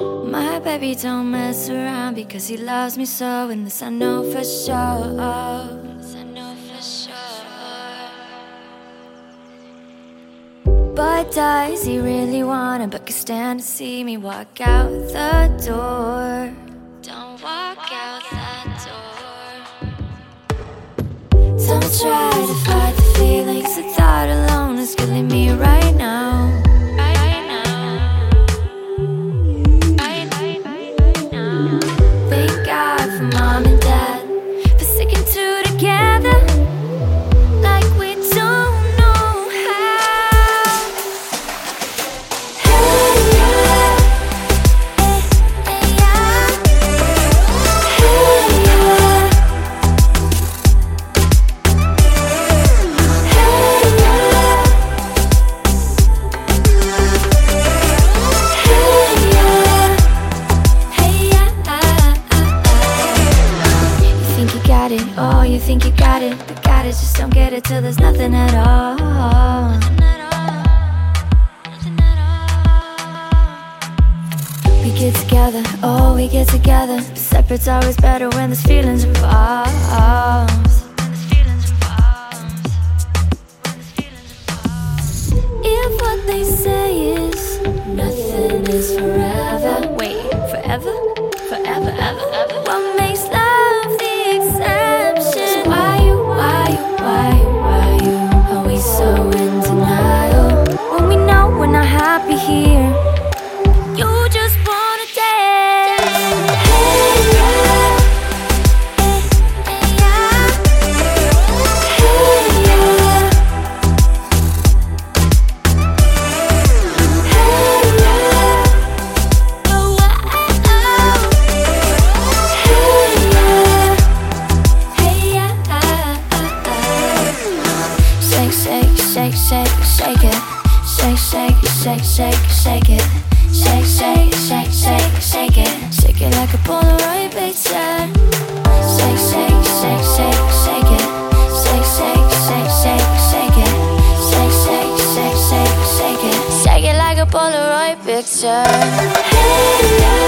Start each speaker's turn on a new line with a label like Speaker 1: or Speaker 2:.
Speaker 1: My baby don't mess around because he loves me so, and this I know for sure. This I know for sure. But does he really wanna? But can stand to see me walk out the door. Don't walk out that door. Don't try to fight the feelings. The thought alone is killing me got it, oh, you think you got it, but got it, just don't get it till there's nothing at all. We get together, oh, we get together, but separate's always better when there's feelings involved. If what they say is nothing is forever, wait? Forever, shake, shake, it. Shake, shake, shake, shake, shake it. Shake, shake, shake, shake, shake it. Shake it like a Polaroid picture. Shake, shake, shake, shake, shake it. Shake, shake, shake, shake, shake it. Shake, shake, shake, shake, shake it. Shake it like a Polaroid picture. Hey, yeah.